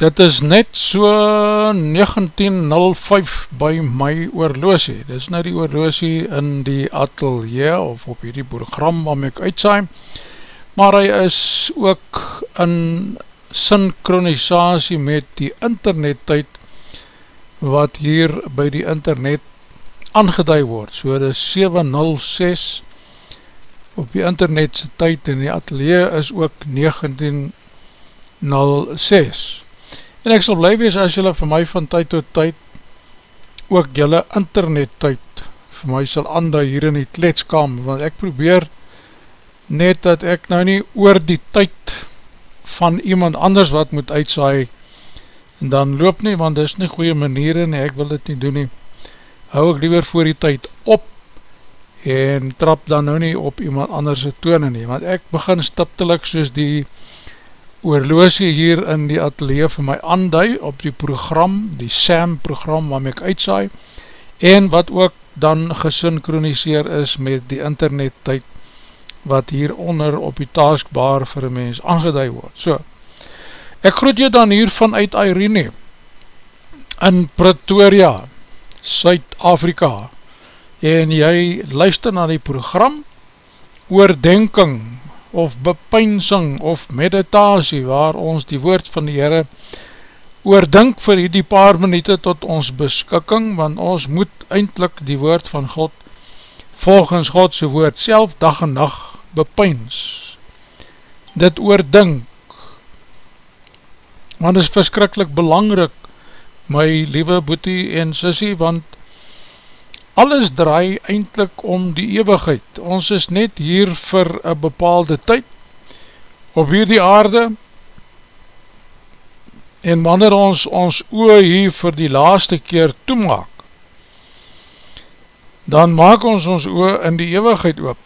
Dit is net so 19.05 by my oorloosie. Dit is nou die oorloosie in die atelier of op hierdie program waarmee ek uitsaai. Maar hy is ook in synchronisatie met die internet tyd wat hier by die internet aangeduid word. So dit is 7.06 op die internetse tyd en die atelier is ook 19.06 en ek sal bly wees as jylle vir my van tyd tot tyd ook jylle internet tyd vir my sal ander hier in die kletskam, want ek probeer net dat ek nou nie oor die tyd van iemand anders wat moet uitsaai en dan loop nie, want dis nie goeie maniere nie, ek wil dit nie doen nie. Hou ek liever voor die tyd op en trap dan nou nie op iemand anders tone nie, want ek begin stiptelik soos die oorloosie hier in die atelier vir my andui op die program, die SAM program waarmee ek uitsaai en wat ook dan gesynchroniseer is met die internet tyd wat hieronder op die taskbar vir een mens aangeduid word. So, ek groet jy dan hier vanuit Irene in Pretoria, Suid-Afrika en jy luister na die program oordenking of bepynsing of meditasie waar ons die woord van die Heere oordink vir die paar minuute tot ons beskikking, want ons moet eindelijk die woord van God volgens Godse woord self dag en nacht bepyns. Dit oordink, want is verskrikkelijk belangrik, my liewe boetie en sissie, want alles draai eindelijk om die eeuwigheid. Ons is net hier vir een bepaalde tyd op hierdie aarde en wanneer ons ons oor hier vir die laaste keer toemaak, dan maak ons ons oor in die eeuwigheid oop.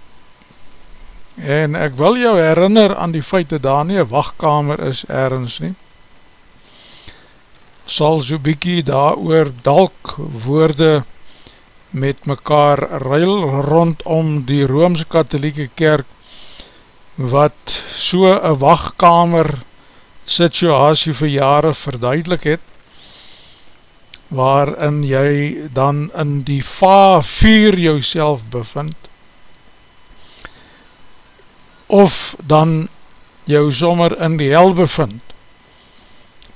En ek wil jou herinner aan die feit dat daar nie een wachtkamer is ergens nie. Sal so bykie daar oor dalk woorde verwerken met mekaar ruil rondom die Rooms-Katholieke Kerk wat so een wachtkamer situasie vir jare verduidelik het waarin jy dan in die va vuur jou bevind of dan jou sommer in die hel bevind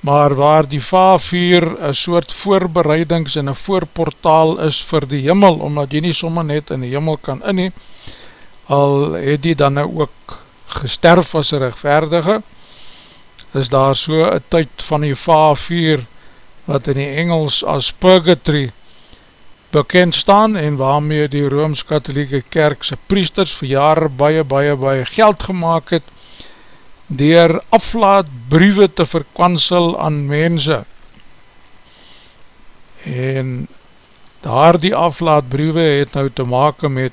maar waar die vaafvuur een soort voorbereidings en een voorportaal is vir die jimmel, omdat jy nie sommer net in die jimmel kan inhee, al het die dan nou ook gesterf as een rechtvaardige, is daar so een tyd van die vaafvuur, wat in die Engels as purgatory bekend staan, en waarmee die Rooms-Katholieke Kerkse priesters vir jare baie, baie, baie geld gemaakt het, dier aflaatbriewe te verkwansel aan mense. En daar die aflaatbriewe het nou te make met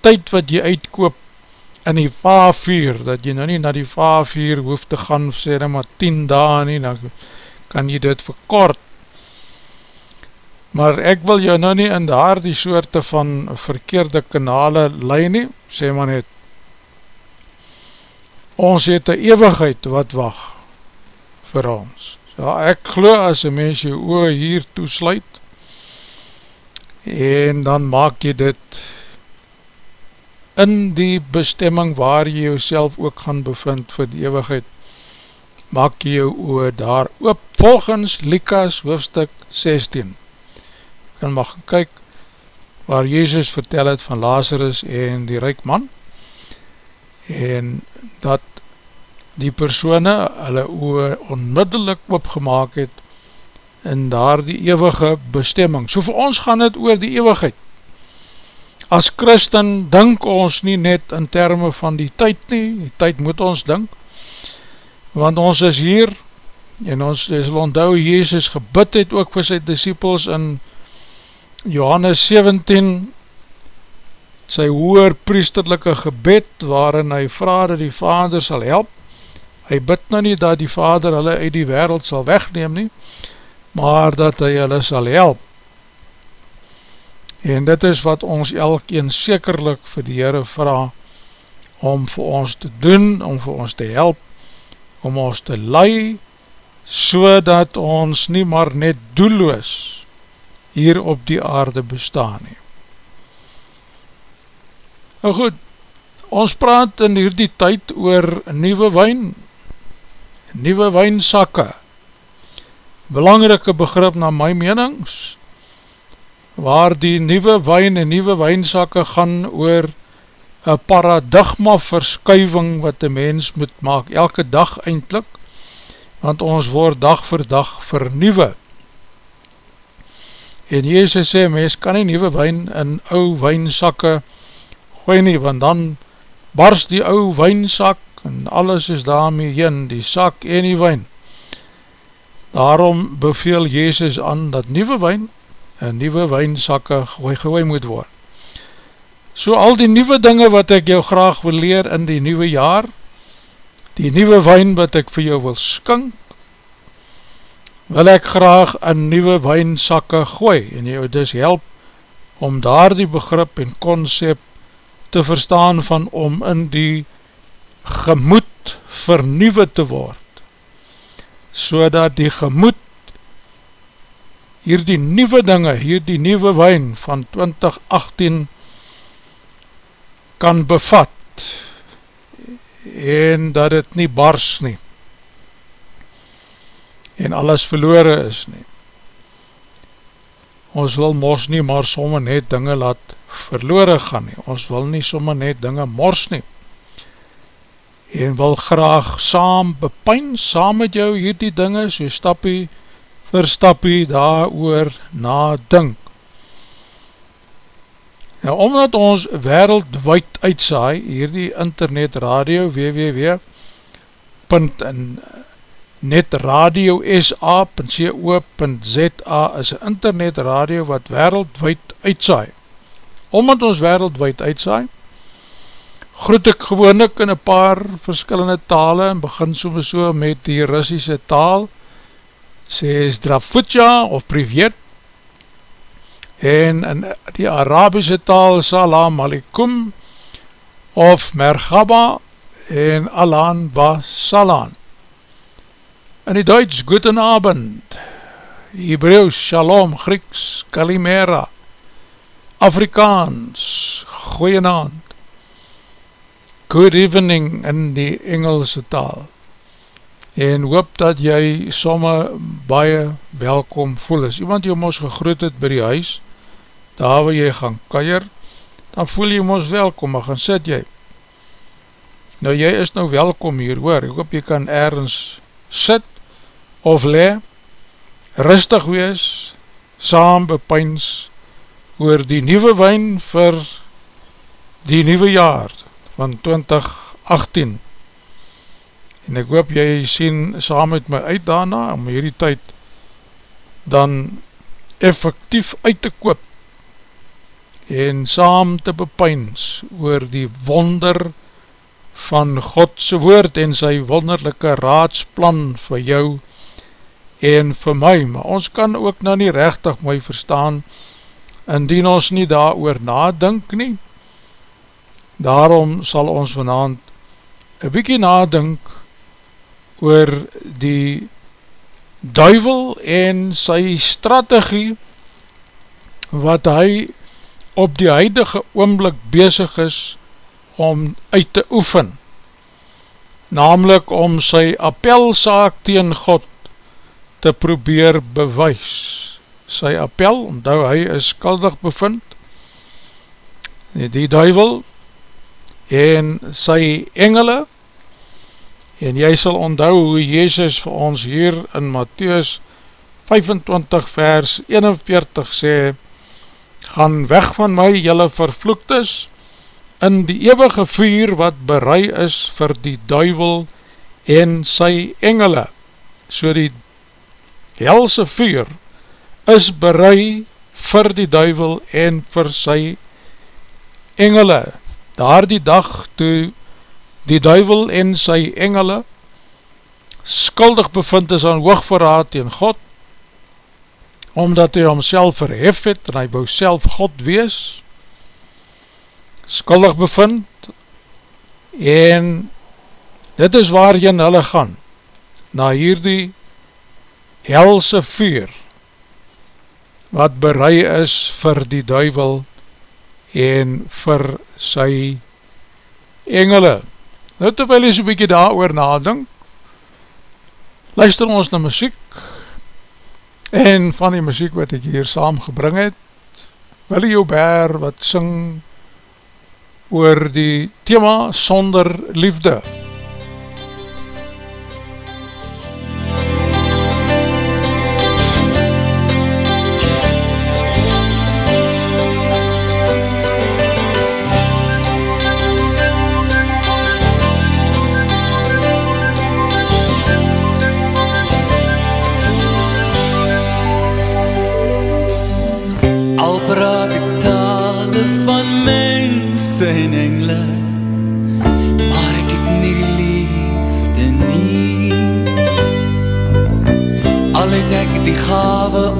tyd wat jy uitkoop in die vaafvuur, dat jy nou nie na die vaafvuur hoef te gaan sê nou maar 10 dagen nie, dan kan jy dit verkort. Maar ek wil jou nou nie in daar die soorte van verkeerde kanale leid nie, sê maar net ons het een eeuwigheid wat wacht vir ons. So ek glo as een mens jou oor hier toesluit en dan maak jy dit in die bestemming waar jy jouself ook gaan bevind vir die eeuwigheid maak jy jou oor daar oop volgens Likas hoofstuk 16 en mag kyk waar Jezus vertel het van Lazarus en die ryk man en dat die persoene hulle oe onmiddellik opgemaak het in daar die eeuwige bestemming. So vir ons gaan het oor die eeuwigheid. as christen dink ons nie net in termen van die tyd nie, die tyd moet ons dink, want ons is hier, en ons is onthou, Jezus gebid het ook vir sy disciples in Johannes 17, sy hoer priesterlijke gebed, waarin hy vraag dat die vader sal help, hy bid nou nie dat die vader hulle uit die wereld sal wegneem nie, maar dat hy hulle sal help. En dit is wat ons elkeen sekerlik vir die Heere vraag, om vir ons te doen, om vir ons te help, om ons te lei, so dat ons nie maar net doelloos hier op die aarde bestaan nie. Nou goed, ons praat in hierdie tyd oor nieuwe wijn, nieuwe wijnsakke, belangrike begrip na my menings, waar die nieuwe wijn en nieuwe wijnsakke gaan oor een paradigma verskuiving wat die mens moet maak, elke dag eindelijk, want ons word dag vir dag vernieuwe. En Jezus sê, mens kan nie nieuwe wijn in ou wijnsakke gooi nie, want dan barst die ou wijnsak en alles is daarmee heen, die sak en die wijn. Daarom beveel Jezus aan dat nieuwe wijn en nieuwe wijnsakke gooi, gooi moet word. So al die nieuwe dinge wat ek jou graag wil leer in die nieuwe jaar, die nieuwe wijn wat ek vir jou wil skink, wil ek graag in nieuwe wijnsakke gooi en jou dus help om daar die begrip en concept te verstaan van om in die gemoed vernieuwe te word so dat die gemoed hier die nieuwe dinge, hier die nieuwe wijn van 2018 kan bevat en dat het nie bars nie en alles verloore is nie. Ons wil mos nie maar somme net dinge laat verloore gaan nie, ons wil nie somme net dinge mors nie, en wil graag saam bepijn, saam met jou hierdie dinge, so stappie vir stappie daar oor nadink. Nou, omdat ons wereldwijd uitsaai, hierdie internet radio, www, netradio.sa.co.za is internet radio wat wereldwijd uitsaai omdat ons wereldwijd uitsaai, groet ek gewoon ek in een paar verskillende tale, en begin soms so met die Russische taal, sê Zdrafutja of Privet, en in die Arabische taal Salam Alikum, of Mergaba, en Alan Basalan. In die Duits, Guten Abend, Hebrews, Shalom, Grieks, Kalimera, Afrikaans, goeienaand, good evening in die Engelse taal, en hoop dat jy somme baie welkom voel is. Iemand jy ons gegroet het by die huis, daar waar jy gaan keier, dan voel jy ons welkom, maar gaan sit jy. Nou jy is nou welkom hier hoor, ek hoop jy kan ergens sit of le, rustig wees, saam bepyns, oor die nieuwe wijn vir die nieuwe jaar van 2018 en ek hoop jy sien saam met my uit daarna om hierdie tyd dan effectief uit te koop en saam te bepyns oor die wonder van Godse woord en sy wonderlijke raadsplan vir jou en vir my, maar ons kan ook nou nie rechtig my verstaan indien ons nie daar oor nadink nie, daarom sal ons vanavond een bykie nadink oor die duivel en sy strategie wat hy op die huidige oomblik bezig is om uit te oefen, namelijk om sy appelsaak teen God te probeer bewys. Sy appel, omdat hy is skuldig bevind, die duivel, en sy engele, en jy sal onthou hoe Jezus vir ons hier in Matthäus 25 vers 41 sê, gaan weg van my, jylle vervloektes, in die eeuwige vuur wat berei is vir die duivel en sy engele. So die helse vuur is berei vir die duivel en vir sy engele. Daar die dag toe die duivel en sy engele skuldig bevind is aan hoogverraad tegen God, omdat hy homself verhef het en hy bou self God wees, skuldig bevind en dit is waar jy hulle gaan na hierdie helse vuur wat berei is vir die duivel en vir sy engele. Nou terwijl jy so'n bykie daar oor nadink, luister ons na muziek en van die muziek wat ek hier saam gebring het, Willie Joubert wat syng oor die thema Sonder Liefde.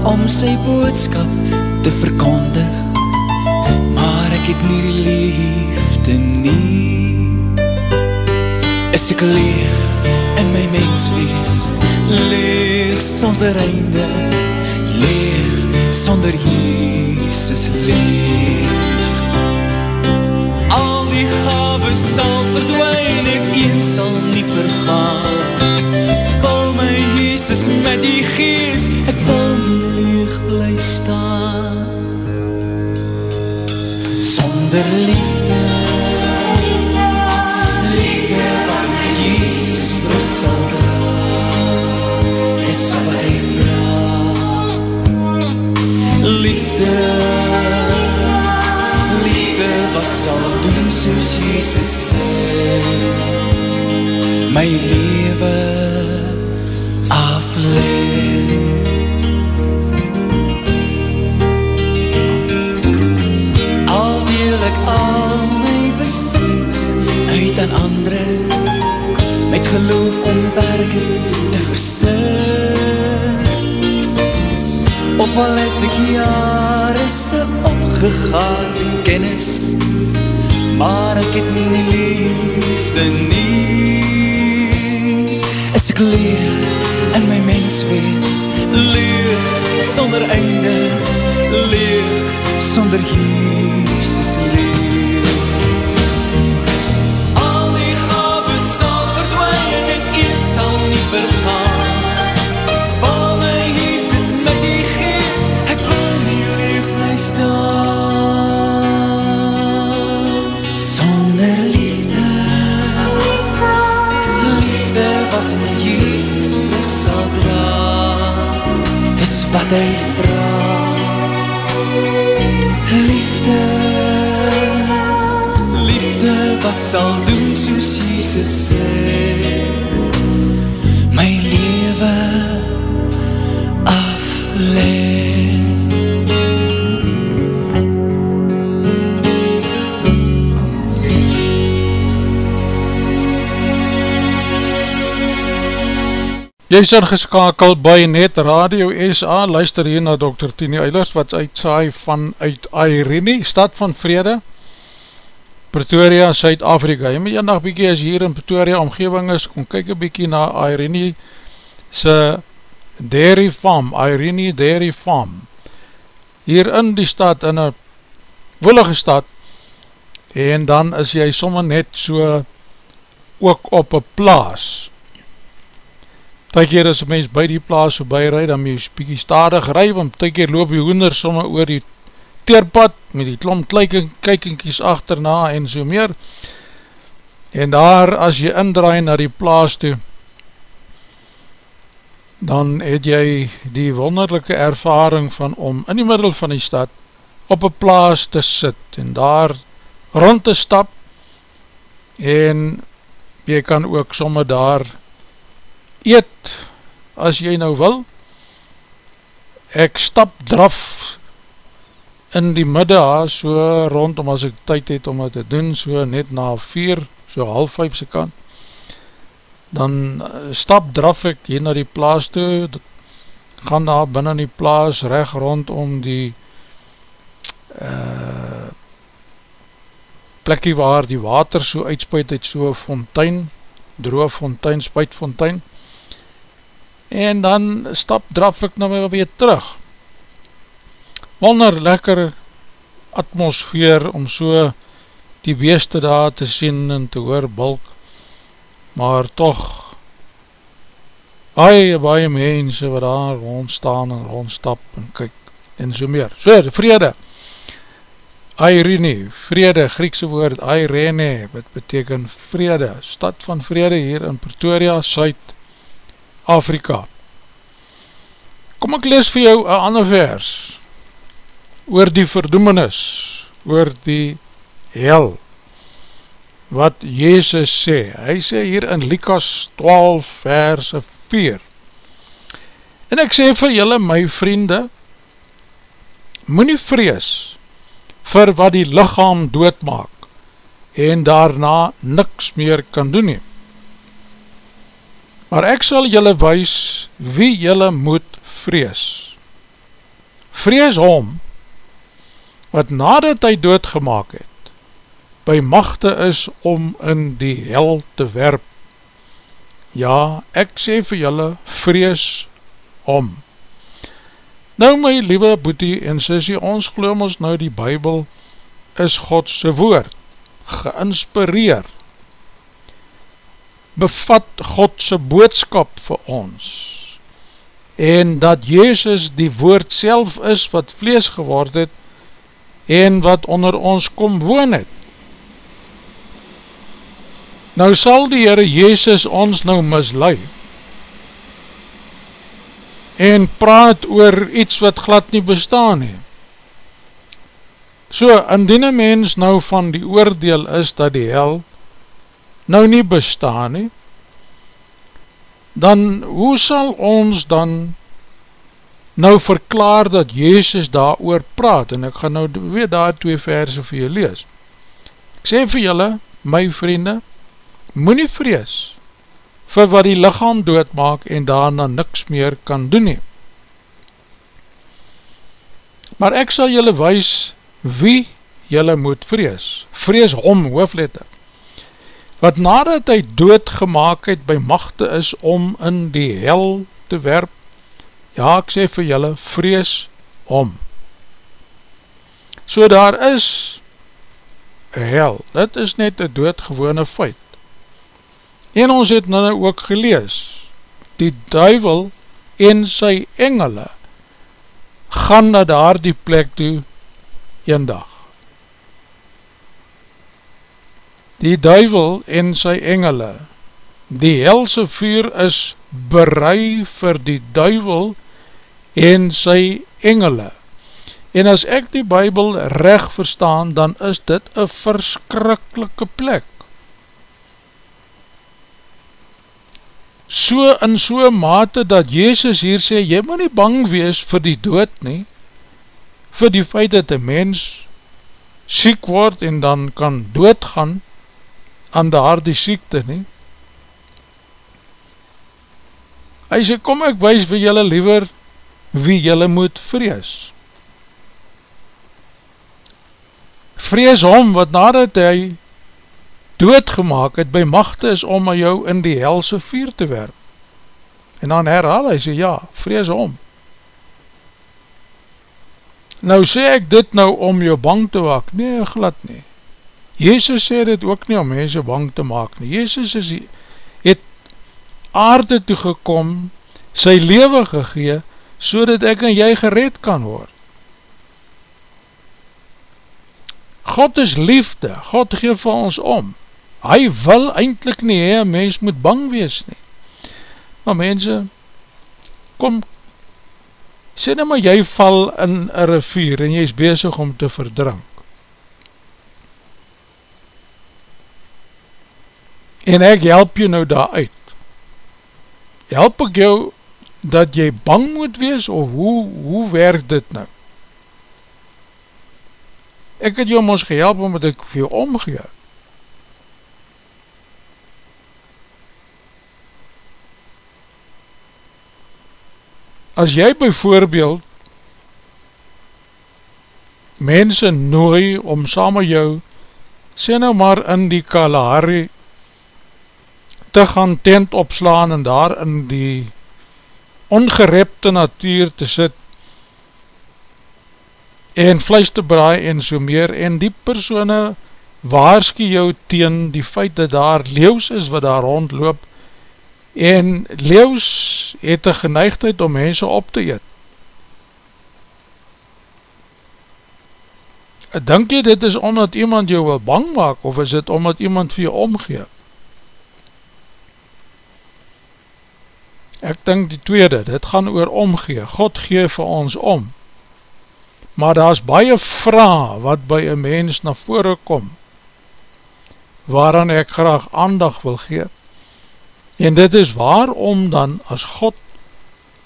Om sy boodskap te verkondig maar ek het nie die liefde nie. Is ek leeg in my mens wees leeg sonder einde leeg sonder Jesus leeg. Al die gave sal verdwijn ek een sal nie vergaan. Val my Jesus met die geest ek wil nie bly staan. Sonder liefde. Liefde wat my Jesus vrug sal dra Dis wat hy vraag Liefde. Liefde wat sal doen soos Jesus sê. My leven afleef uit aan andre met geloof om berge te versit of al het ek jare se opgegaard in kennis maar ek het nie liefde nie is ek leeg in my mens wees leeg sonder einde leeg sonder Jesus nie vergaan. Val my Jesus met die geest, ek wil nie leeg bly staan. Sonder liefde, liefde wat in Jesus vlug sal dra, dis wat hy vraag liefde. Liefde wat sal doen soos Jesus sê Jy is ingeskakel by Net Radio SA, luister hier na Dr. Tini Eilers wat uitsaai van uit Airene, stad van vrede, Pretoria, Suid-Afrika. Jy moet jy nog bykie as hier in Pretoria omgeving is, kom kyk een bykie na Airene se dairy farm, Airene dairy farm. Hier in die stad, in een woelige stad, en dan is jy sommer net so ook op een plaas, Ty keer as mens by die plaas so byrui, dan moet jy bykie stadig rui, want ty keer loop die hoender somme oor die teerpad, met die klom kykinkies achterna en so meer. En daar, as jy indraai na die plaas toe, dan het jy die wonderlijke ervaring van om in die middel van die stad op een plaas te sit en daar rond te stap en jy kan ook somme daar eet as jy nou wil. Ek stap draf in die midde so rondom as ek tyd het om het te doen so net na vier, so half vijf se kant dan eh, stap draf ek hier na die plaas toe gaan daar binnen die plaas recht rondom die uh, plekkie waar die water so uitspuit uit so fontein, droog fontein, spuitfontein, en dan stap, draf ek nou weer terug. Wonder lekker atmosfeer om so die beeste daar te sien en te hoor bulk, maar toch baie, baie mense wat daar rondstaan en rondstap en kyk en so meer. So, vrede, Irene, vrede, Griekse woord, Irene, wat beteken vrede, stad van vrede hier in Pretoria, Suid-Afrika. Kom ek lees vir jou een ander vers, oor die verdoemenis, oor die hel, wat Jezus sê. Hy sê hier in Likas 12 vers 4, en ek sê vir julle my vriende, moet nie vrees, vir wat die lichaam doodmaak en daarna niks meer kan doen nie. Maar ek sal julle wees wie julle moet vrees. Vrees hom wat nadat hy doodgemaak het, by machte is om in die hel te werp. Ja, ek sê vir julle, vrees hom. Nou my liewe boetie en sissie, ons geloof ons nou die Bijbel is Godse woord, geinspireer, bevat Godse boodskap vir ons, en dat Jezus die woord self is wat vlees geword het, en wat onder ons kom woon het. Nou sal die Heere Jezus ons nou misleid, en praat oor iets wat glad nie bestaan nie. So, indien een mens nou van die oordeel is dat die hel nou nie bestaan nie, dan hoe sal ons dan nou verklaar dat Jezus daar oor praat, en ek gaan nou weer daar twee verse vir jy lees. Ek sê vir julle, my vriende, moet nie vrees, vir wat die lichaam doodmaak en daarna niks meer kan doen nie. Maar ek sal julle wees wie julle moet vrees. Vrees hom, hoofletter. Wat nadat hy doodgemaak het by machte is om in die hel te werp, ja ek sê vir julle, vrees hom. So daar is hel, dit is net een doodgewone feit. En ons het nou ook gelees, die duivel en sy engele gaan na daar die plek toe een dag. Die duivel en sy engele, die helse vuur is berei vir die duivel en sy engele. En as ek die bybel recht verstaan, dan is dit een verskrikkelike plek. So in so mate dat Jezus hier sê, jy moet nie bang wees vir die dood nie, vir die feit dat een mens siek word en dan kan doodgaan aan die siekte nie. Hy sê, kom ek wees vir julle liever wie julle moet vrees. Vrees hom, wat nadat hy doodgemaak het by machte is om jou in die helse vuur te werp. En dan herhaal hy sê, ja, vrees om. Nou sê ek dit nou om jou bang te maak? Nee, glad nie. Jezus sê dit ook nie om mense bang te maak nie. Jezus is, het aarde toe gekom, sy leven gegee, so dat ek en jy gered kan word. God is liefde, God geef vir ons om hy wil eindelijk nie hee, mens moet bang wees nie. Maar mense, kom Sê nou maar jy val in een rivier en jy is bezig om te verdrink. En ek help jy nou daar uit. Help ek jou dat jy bang moet wees of hoe, hoe werk dit nou? Ek het jou ons gehelp omdat ek vir jou omgee. As jy bijvoorbeeld mense nooi om saam met jou sê nou maar in die Kalahari te gaan tent opslaan en daar in die ongerepte natuur te sit en vlees te braai en so meer en die persoene waarski jou teen die feit dat daar leeuws is wat daar rondloop en leeuws het een geneigdheid om mense op te eet. Denk jy dit is omdat iemand jou wil bang maak of is dit omdat iemand vir jou omgeef? Ek dink die tweede, dit gaan oor omgee, God gee vir ons om. Maar daar is baie vraag wat by een mens na vore kom, waaraan ek graag aandag wil geef. En dit is waarom dan as God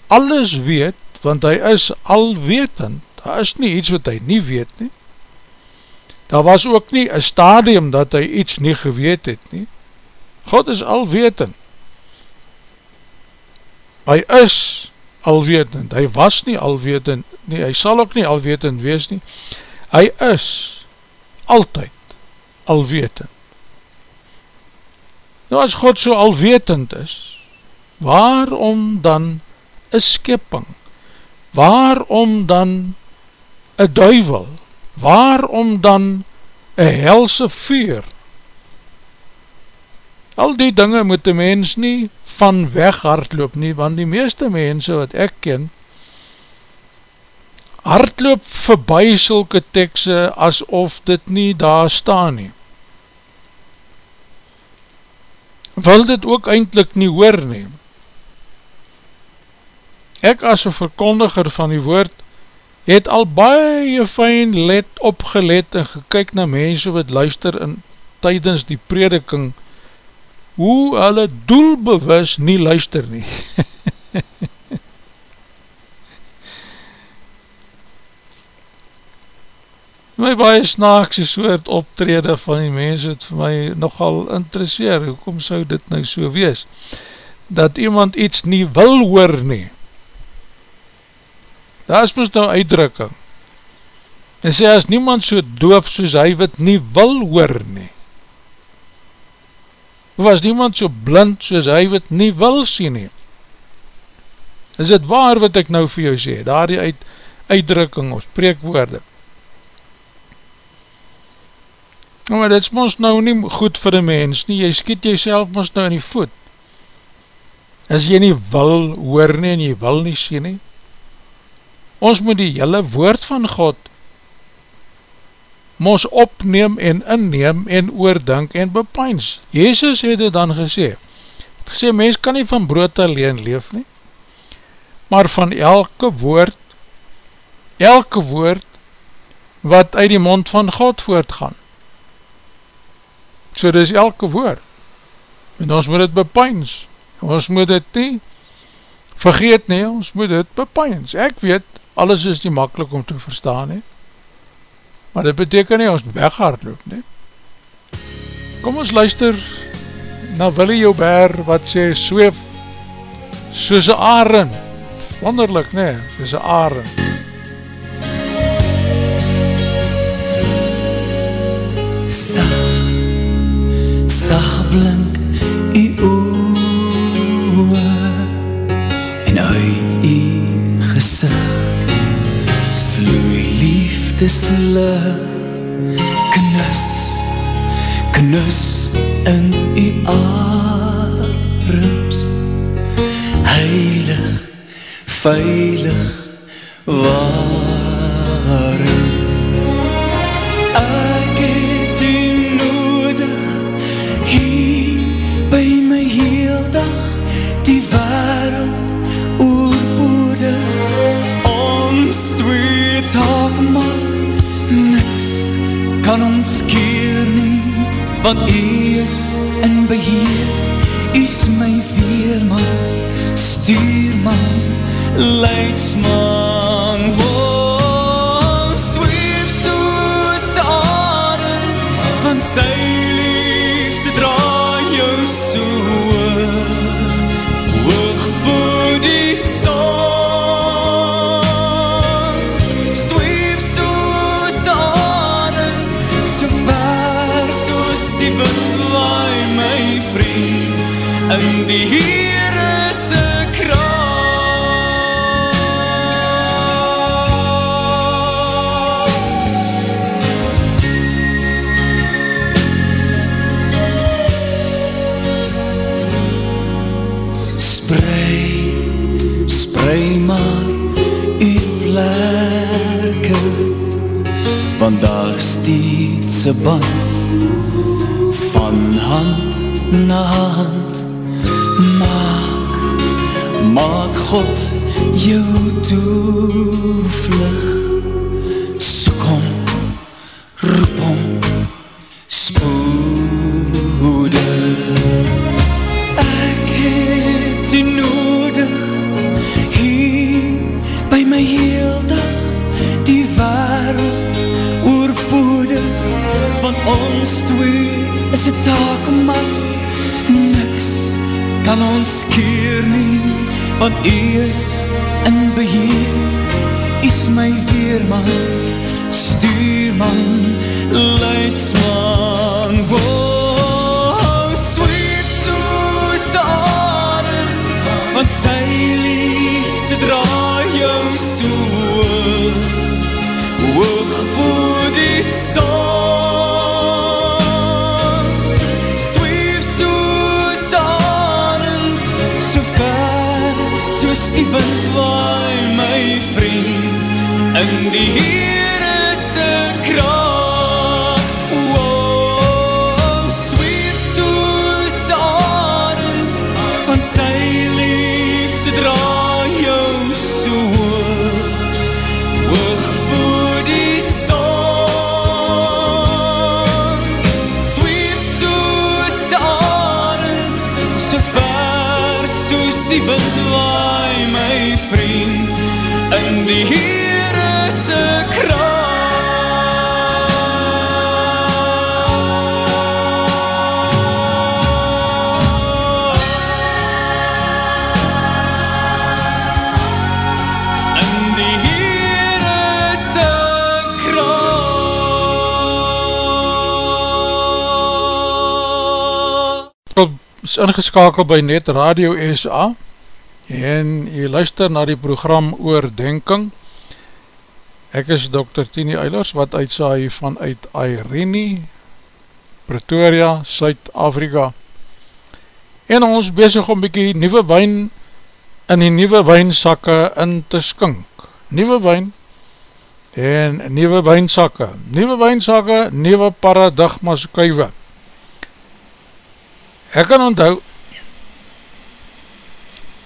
alles weet, want hy is alwetend, daar is nie iets wat hy nie weet nie. Daar was ook nie een stadium dat hy iets nie geweet het nie. God is alwetend. Hy is alwetend, hy was nie alwetend nie, hy sal ook nie alwetend wees nie. Hy is altyd alwetend. Nou as God so alwetend is, waarom dan een skipping? Waarom dan een duivel? Waarom dan een helse vuur? Al die dinge moet die mens nie van weg hardloop nie, want die meeste mense wat ek ken, hardloop verby sulke tekse asof dit nie daar staan nie. Wil dit ook eindelijk nie hoor neem. Ek as een verkondiger van die woord, het al baie fijn let opgelet en gekyk na mense wat luister in tydens die prediking, hoe hulle doelbewus nie luister nie. my baie snaakse soort optrede van die mens het vir my nogal interesseer, hoekom sou dit nou so wees, dat iemand iets nie wil hoor nie, daar is mis nou uitdrukking, en sê as niemand so doof soos hy wat nie wil hoor nie, of as niemand so blind soos hy wat nie wil sien nie, is dit waar wat ek nou vir jou sê, daar die uit, uitdrukking of spreekwoorde, Nou, maar dit is ons nou nie goed vir die mens nie, jy skiet jyself ons nou in die voet. As jy nie wil hoor nie en jy wil nie sien nie, ons moet die hele woord van God ons opneem en inneem en oordink en bepyns. Jezus het dit dan gesê, het gesê, mens kan nie van brood alleen leef nie, maar van elke woord, elke woord, wat uit die mond van God voortgaan. So dis elke woord. En ons moet het bepyns. Ons moet het nie vergeet nie, ons moet het bepyns. Ek weet, alles is nie makkelijk om te verstaan nie. Maar dit beteken nie, ons weghard loop nie. Kom ons luister na Willie Joubert wat sê, sweef soos een arend. Wonderlik nie, soos een arend. Sag sag blink u oe en uit u gezicht vloei liefdeslig knus knus in u arms. Heilig veilig warm want u is in beheer, u is my veerman, stuurman, leidsman, een band van hand na hand. Maak, maak God jou toevlug, die wind waai my vriend In die Heere se kracht is ingeskakeld by Net Radio SA en jy luister na die program Oordenking. Ek is Dr. Tini Eilers wat uitsaai vanuit Irene, Pretoria, Suid-Afrika. En ons bezig om bykie nieuwe wijn in die nieuwe wijnsakke in te skink. Nieuwe wijn en nieuwe wijnsakke. Nieuwe wijnsakke, nieuwe paradigma skuive. Ek kan onthou,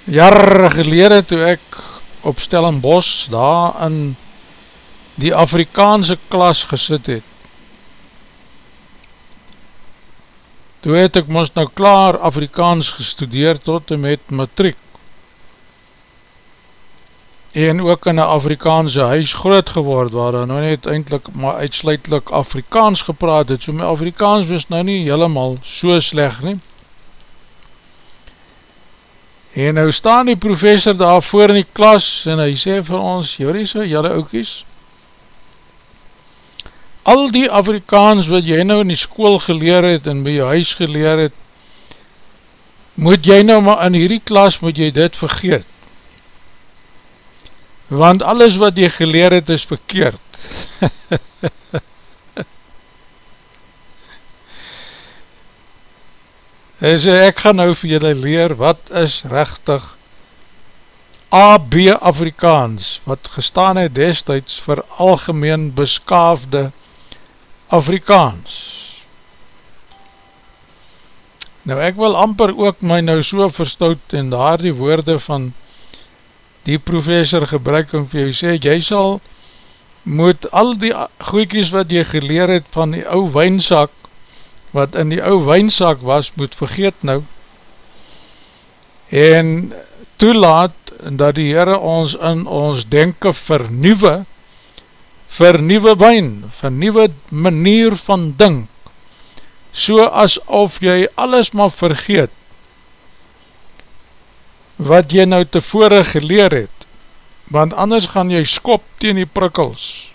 jare gelede toe ek op Stellenbos daar in die Afrikaanse klas gesit het, toe het ek ons nou klaar Afrikaans gestudeer tot en met matriek en ook in een Afrikaanse huis groot geword waar daar nou net eindelijk maar uitsluitlik Afrikaans gepraat het. So my Afrikaans was nou nie helemaal so sleg nie en nou staan die professor daar voor in die klas en hy sê vir ons Joriso, jylle oukies al die Afrikaans wat jy nou in die school geleer het en by jou huis geleer het moet jy nou maar in hierdie klas moet jy dit vergeet want alles wat jy geleer het is verkeerd. Hy sê, ek gaan nou vir julle leer wat is rechtig AB Afrikaans, wat gestaan het destijds vir algemeen beskaafde Afrikaans. Nou ek wil amper ook my nou so verstout en daar die woorde van die professor gebruik om vir jou sê, jy sal moet al die goeikies wat jy geleer het van die ou wijnsak wat in die ou wijnsak was, moet vergeet nou, en toelaat dat die Heere ons in ons denken vernieuwe, vernieuwe wijn, vernieuwe manier van dink, so asof jy alles maar vergeet, wat jy nou tevore geleer het, want anders gaan jy skop teen die prikkels,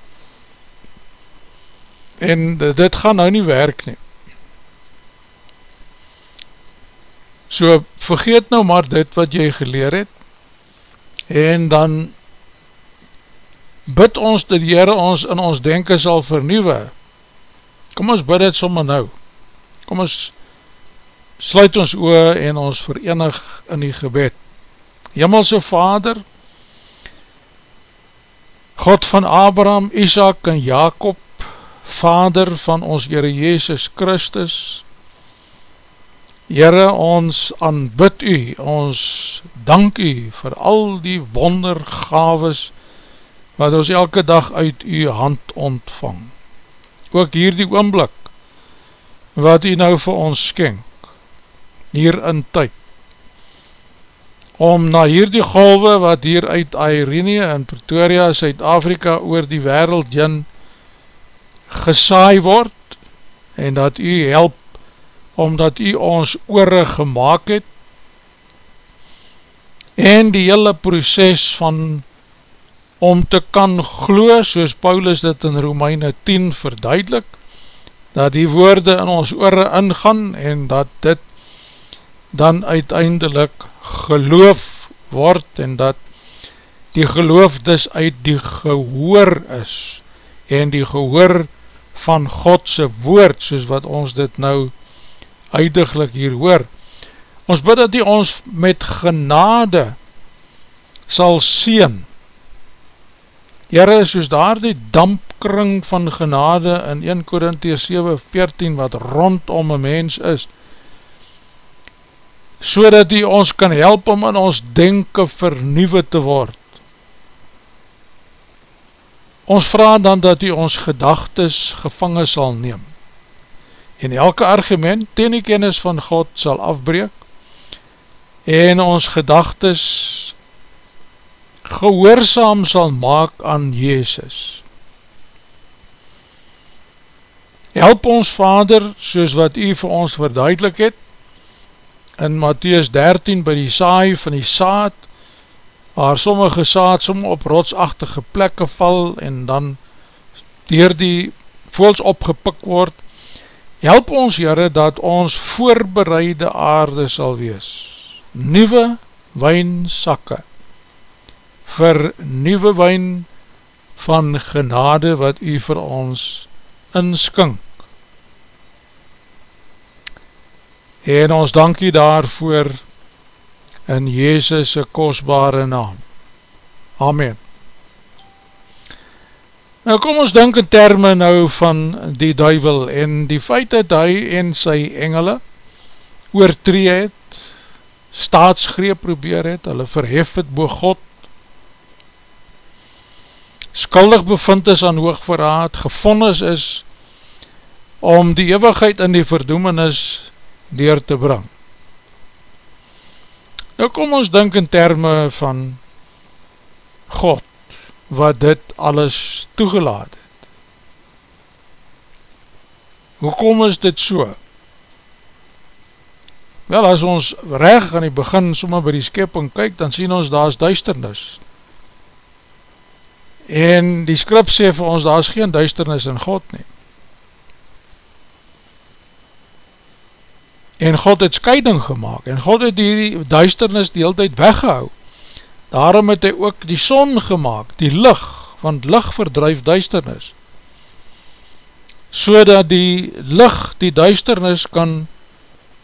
en dit gaan nou nie werk nie. So vergeet nou maar dit wat jy geleer het, en dan bid ons dat die Heere ons in ons denken sal vernieuwe. Kom ons bid het sommer nou. Kom ons sluit ons oor en ons verenig in die gebed. Himmelse Vader, God van Abraham, Isaac en Jacob, Vader van ons Heere Jezus Christus, Heere, ons aanbid u, ons dank u vir al die wondergaves wat ons elke dag uit u hand ontvang. Ook hier die oomblik wat u nou vir ons skenk, hier in tyd, om na hier die golwe wat hier uit Irene en Pretoria, Suid-Afrika, oor die wereld jyn gesaai word, en dat u help, omdat u ons oore gemaakt het, en die hele proces van om te kan glo, soos Paulus dit in Romeine 10 verduidelik, dat die woorde in ons oore ingaan en dat dit dan uiteindelik geloof word en dat die geloof dus uit die gehoor is en die gehoor van Godse woord soos wat ons dit nou uitdiglik hier hoor. Ons bid dat die ons met genade sal sien. Jere, soos daar die damp kring van genade in 1 Korinties 7:14 wat rondom een mens is, so dat die ons kan help om in ons denken vernieuwe te word. Ons vraag dan dat die ons gedagtes gevangen sal neem en elke argument ten die kennis van God sal afbreek en ons gedagtes gehoorzaam sal maak aan Jezus. Help ons Vader, soos wat u vir ons verduidelik het, in Matthäus 13 by die saai van die saad, waar sommige saad somme op rotsachtige plekke val en dan dier die voels opgepik word, help ons Heere dat ons voorbereide aarde sal wees, nieuwe wijnsakke, vir nieuwe wijn van genade wat u vir ons inskink. En ons dankie daarvoor in Jezus' kostbare naam. Amen. Nou kom ons denk in termen nou van die duivel en die feit dat hy en sy engele oortree het, staatsgreep probeer het, hulle verhef het bo God, skuldig bevind is aan hoogverraad, gevonnis is om die eeuwigheid in die verdoemenis deur te bring. Nou kom ons denk in termen van God, wat dit alles toegelaat het. Hoekom is dit so? Wel, as ons reg aan die begin sommer by die skepping kyk, dan sien ons daar is duisternis, En die skrip sê vir ons, daar is geen duisternis in God nie. En God het scheiding gemaakt, en God het die duisternis die hele tijd weggehou. Daarom het hy ook die son gemaakt, die licht, want licht verdruif duisternis. So dat die licht die duisternis kan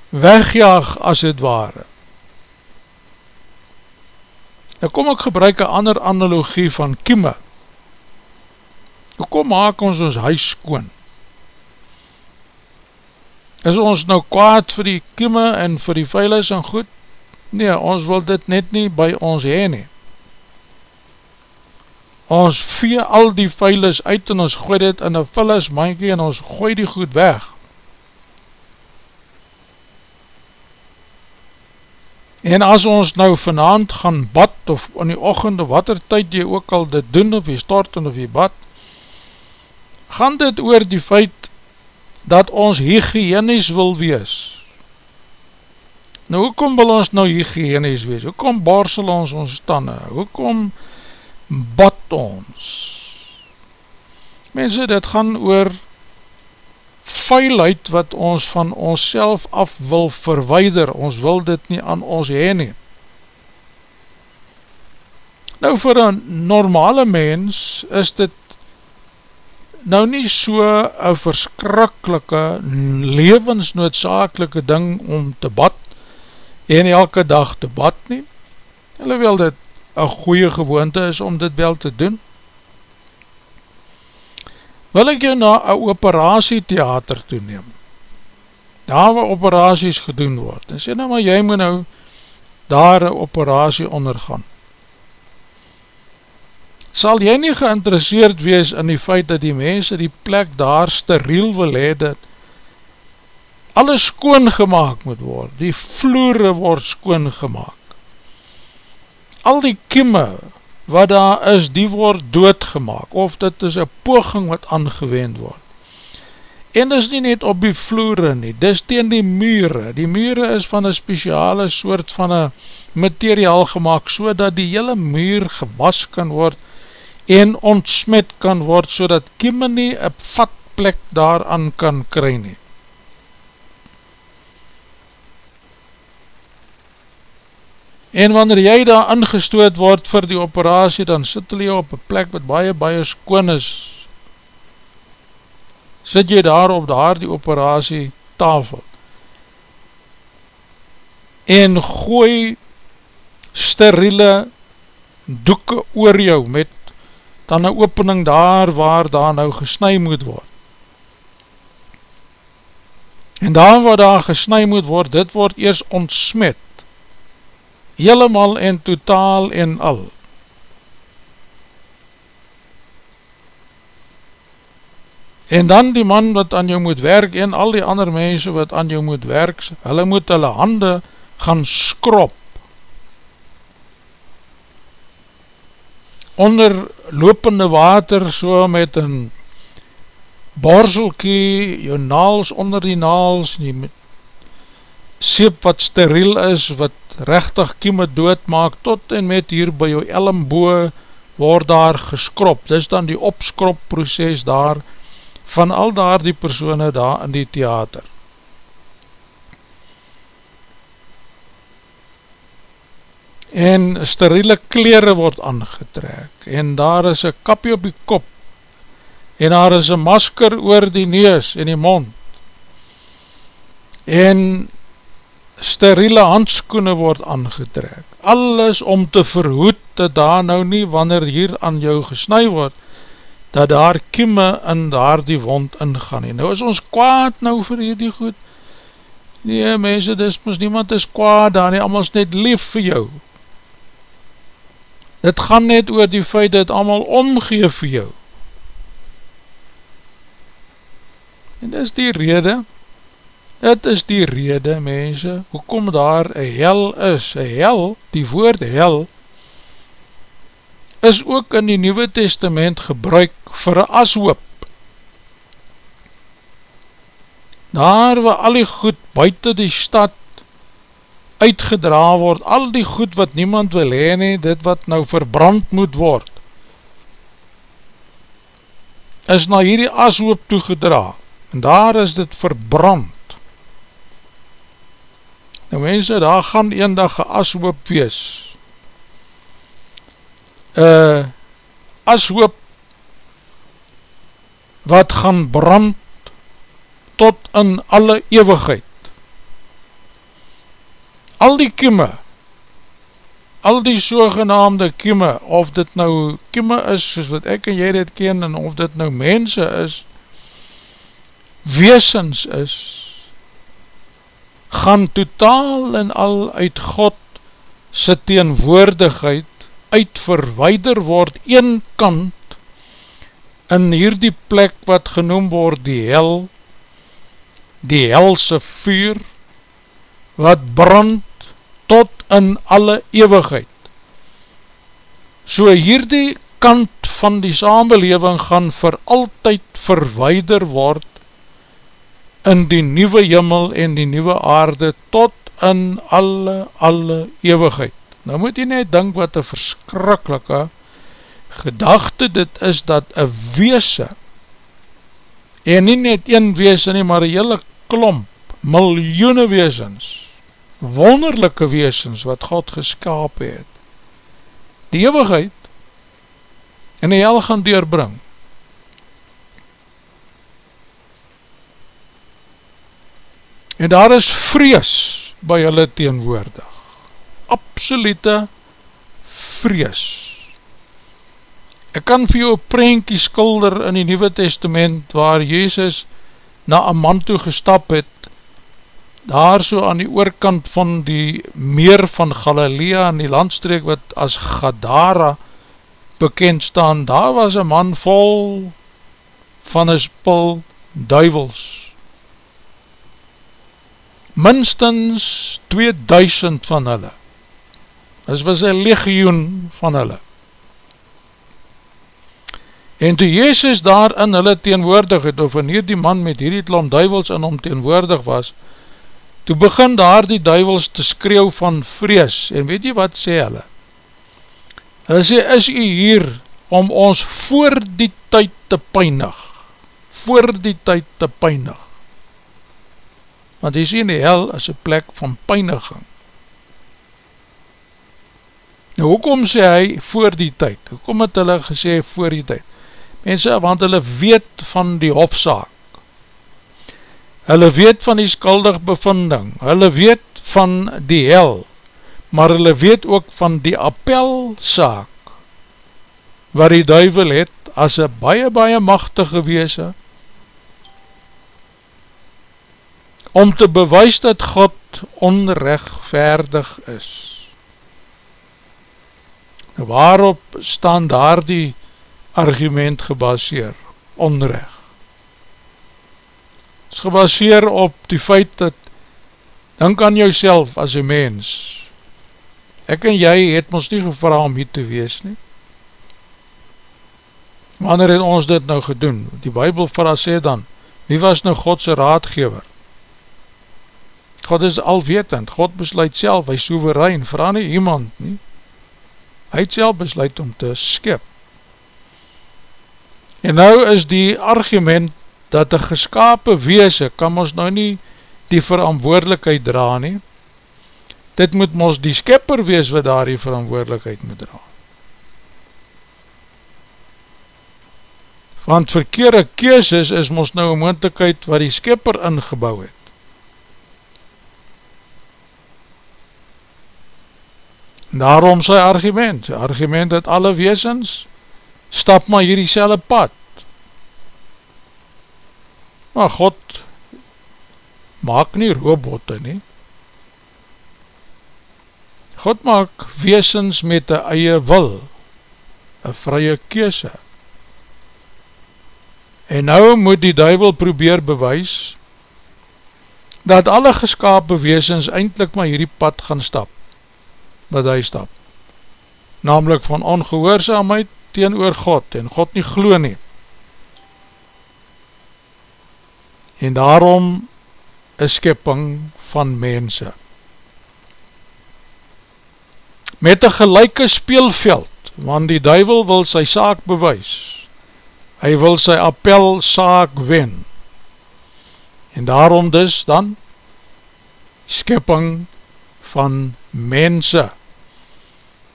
wegjaag as het ware. Nou kom ek gebruik een ander analogie van kieme. Kom maak ons ons huis skoon. Is ons nou kwaad vir die kieme en vir die veilis en goed? Nee, ons wil dit net nie by ons heen nie. Ons vee al die vuilis uit en ons gooi dit in een vullismankie en ons gooi die goed weg. En as ons nou vanavond gaan bad of in die ochende, wat er tyd jy ook al dit doen of jy storten of jy bad, gaan dit oor die feit dat ons hygiënisch wil wees Nou, hoekom wil ons nou hygiënies wees? Hoekom borsel ons ons stande? Hoekom bad ons? Mense, dit gaan oor vuilheid wat ons van ons self af wil verweider, ons wil dit nie aan ons heen nie. Nou vir een normale mens is dit nou nie so een verskrikkelike levensnoodzakelike ding om te bad en elke dag te bad nie. Wil dit een goeie gewoonte is om dit wel te doen wil ek jou na een operatietheater toeneem, daar waar operaties gedoen word, en sê nou maar jy moet nou daar een operatie ondergaan. Sal jy nie geïnteresseerd wees in die feit dat die mense die plek daar steriel wil hee, dat alles skoon gemaakt moet word, die vloere word skoon gemaakt, al die kiemme wat daar is, die word doodgemaak, of dit is een poging wat aangewend word. En is nie net op die vloere nie, dis teen die mure, die mure is van een speciale soort van een materiaal gemaakt, so dat die hele muur gewas kan word, en ontsmet kan word, so dat kiemme nie een vatplek daaraan kan kry nie. En wanneer jy daar ingestoot word vir die operatie, dan sit jy op een plek wat baie, baie skoon is. Sit jy daar op daar die operatie tafel. En gooi steriele doeken oor jou met dan een opening daar waar daar nou gesnui moet word. En daar waar daar gesnui moet word, dit word eers ontsmet helemaal en totaal en al. En dan die man wat aan jou moet werk en al die ander mense wat aan jou moet werk, hulle moet hulle hande gaan skrop. Onder lopende water so met een borselkie, jou naals onder die naals, die seep wat steriel is, wat rechtig kieme doodmaak, tot en met hier by jou elmboe word daar geskrop, dis dan die opskrop proces daar, van al daar die persoene daar in die theater. En steriele kleren word aangetrek, en daar is een kapje op die kop, en daar is een masker oor die neus en die mond, en steriele handskoene word aangetrek. Alles om te verhoed dat daar nou nie, wanneer hier aan jou gesnui word, dat daar kieme in daar die wond ingaan. En nou is ons kwaad nou vir hierdie goed. Nee mense, dis mys niemand is kwaad daar nie, allemaal is net lief vir jou. Dit gaan net oor die feit dat allemaal omgeef vir jou. En dis die rede, Dit is die rede, mense, hoekom daar een hel is. Een hel, die woord hel, is ook in die Nieuwe Testament gebruik vir een ashoop. Daar waar al die goed buiten die stad uitgedra word, al die goed wat niemand wil heen, dit wat nou verbrand moet word, is na hierdie ashoop toegedra, en daar is dit verbrand. Nou mense, daar gaan een dag een ashoop wees. Uh, ashoop wat gaan brand tot in alle eeuwigheid. Al die kieme, al die sogenaamde kieme, of dit nou kieme is, soos wat ek en jy dit ken, en of dit nou mense is, weesens is, gaan totaal en al uit God sy teenwoordigheid uit verweider word een kant in hierdie plek wat genoem word die hel, die helse vuur, wat brand tot in alle eeuwigheid. So hierdie kant van die samenleving gaan vir altyd verweider word in die nieuwe jimmel en die nieuwe aarde tot in alle, alle eeuwigheid. Nou moet jy net denk wat een verskrikkelike gedachte dit is dat een weese en nie net een weese nie, maar een hele klomp, miljoene weesens, wonderlijke weesens wat God geskaap het, die eeuwigheid en die hel gaan deurbring. En daar is vrees by hulle teenwoordig. Absolute vrees. Ek kan vir jou prentjie skulder in die Nieuwe Testament waar Jezus na een man toe gestap het, daar so aan die oorkant van die meer van Galilea in die landstreek wat as Gadara bekend staan, daar was een man vol van een spul duivels. Minstens 2000 van hulle. Dit was een legioen van hulle. En toe Jezus daar in hulle teenwoordig het, of wanneer die man met hierdie klom duivels in hom teenwoordig was, toe begin daar die duivels te skreeuw van vrees. En weet jy wat sê hulle? Hulle sê, is u hier om ons voor die tyd te peinig, voor die tyd te peinig. Want hy sê in die hel is een plek van peiniging. Nou, hoekom sê hy voor die tyd? Hoekom het hulle gesê voor die tyd? Mense, want hulle weet van die hofzaak. Hulle weet van die skuldig bevinding. Hulle weet van die hel maar hulle weet ook van die appelsaak waar die duivel het as een baie baie machtige weese om te bewys dat God onrechtvaardig is. Waarop staan daar die argument gebaseer? Onrecht. Het is gebaseer op die feit dat denk aan jouself as een mens, Ek en jy het ons nie gevra om hier te wees nie. Wanneer het ons dit nou gedoen? Die Bijbel vir ons sê dan, wie was nou Godse raadgever? God is alwetend, God besluit self, hy is soeverein, vraag nie iemand nie. Hy het self besluit om te skip. En nou is die argument dat die geskapen weese kan ons nou nie die verantwoordelikheid dra nie, dit moet ons die skepper wees wat daar die verantwoordelikheid moet dra. Want verkeerde keeses is ons nou een moontekheid wat die skepper ingebouw het. Daarom sy argument, sy argument dat alle weesens stap maar hierdie selle pad. Maar God maak nie robotte nie. God maak weesens met een eie wil, een vrye keese. En nou moet die duivel probeer bewys, dat alle geskapen weesens eindelijk maar hierdie pad gaan stap, wat hy stap. Namelijk van ongehoorzaamheid teen oor God, en God nie glo nie. En daarom is skepping van mense met een gelijke speelveld, want die duivel wil sy saak bewys, hy wil sy appel saak wen, en daarom dus dan, skipping van mense,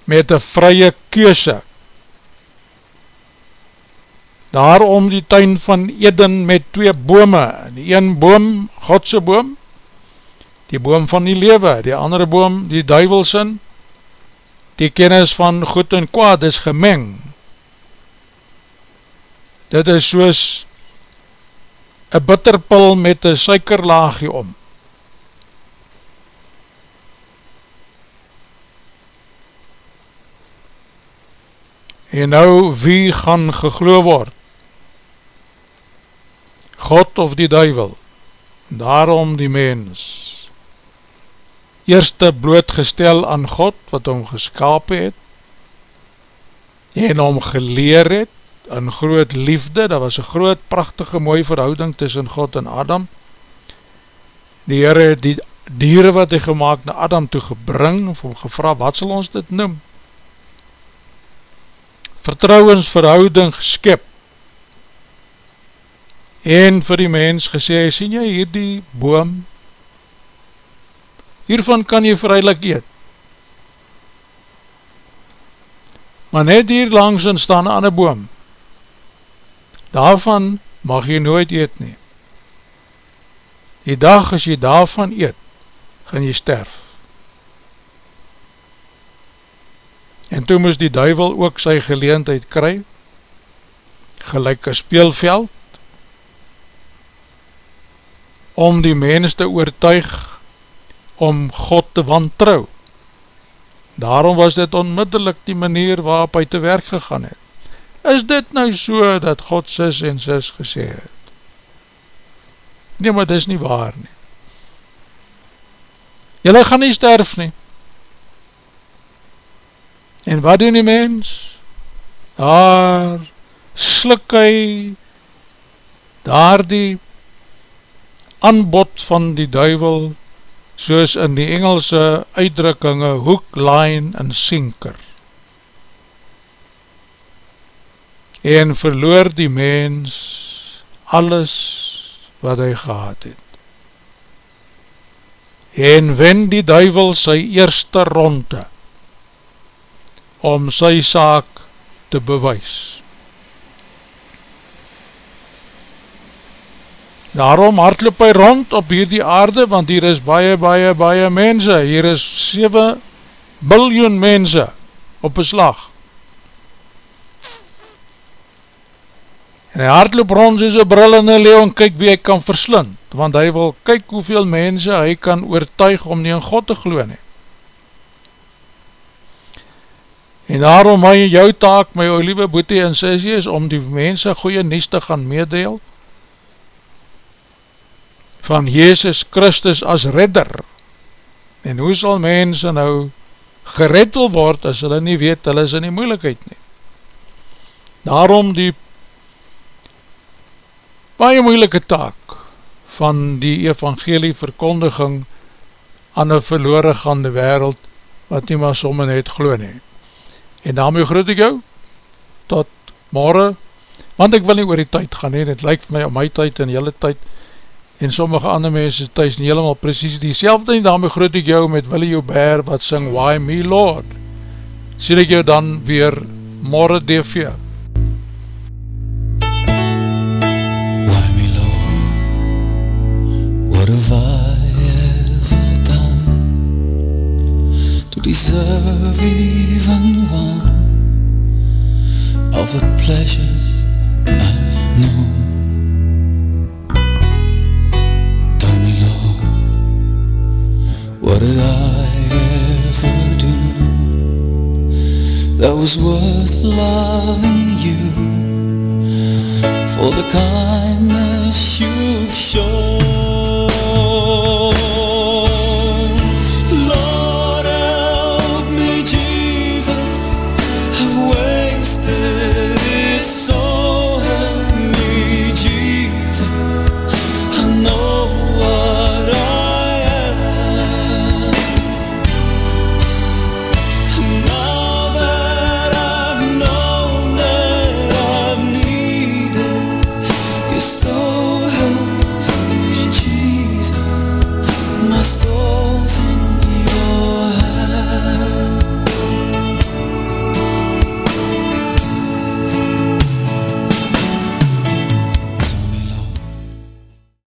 met een vrye keuse, daarom die tuin van Eden met twee bome, die een boom, Godse boom, die boom van die lewe, die andere boom, die duivelsin, die kennis van goed en kwaad is gemeng. Dit is soos een bitterpil met een suikerlaagje om. En nou, wie gaan geglo word? God of die duivel? Daarom die mens eerste blootgestel aan God, wat hom geskap het, en hom geleer het, in groot liefde, dat was een groot, prachtige, mooie verhouding tussen God en Adam. Die Heere het die dieren wat hy gemaakt na Adam toe gebring, of hom gevra, wat sal ons dit noem? Vertrouwensverhouding geskip, en vir die mens gesê, sien jy hier die boom, hiervan kan jy vrylik eet, maar net hier langs in staan aan een boom, daarvan mag jy nooit eet nie. Die dag as jy daarvan eet, gaan jy sterf. En toe moes die duivel ook sy geleentheid kry, gelijk een speelveld, om die mens te oortuig om God te wantrouw. Daarom was dit onmiddellik die manier waarop hy te werk gegaan het. Is dit nou so dat God sis en sis gesê het? Nee, maar dit is nie waar nie. Julle gaan nie sterf nie. En wat doen die mens? Daar slik hy daar die aanbod van die duivel soos in die Engelse uitdrukkinge hook, line en sinker. en verloor die mens alles wat hy gehad het. En wen die duivel sy eerste ronde om sy saak te bewys. Daarom hartloop hy rond op hierdie aarde, want hier is baie, baie, baie mense. Hier is 7 biljoen mense op een slag. En hy hardloop rond soos een bril in een leeuw en kyk wie hy kan verslind, want hy wil kyk hoeveel mense hy kan oortuig om nie in God te glo nie. En daarom my jou taak, my ou liewe boete en sissie, is om die mense goeie nies te gaan meedeel van Jezus Christus as redder. En hoe sal mense nou gereddel word as hulle nie weet, hulle is in die moeilikheid nie. Daarom die baie moeilike taak van die evangelie verkondiging aan een verloren gaande wereld wat nie maar somme net glo nie. En daarmee groet ek jou tot morgen, want ek wil nie oor die tyd gaan nie, het lyk vir my om my tyd en jylle tyd en sommige ander mense thuis nie helemaal precies die selfde nie, daarmee groet ek jou met Willie Joubert wat sing Why Me Lord. Sien ek jou dan weer morgen DV. What have I ever done to deserve even of the pleasures I've known? Tell me, Lord, what did I ever do that was worth loving you for the kindness you've shown?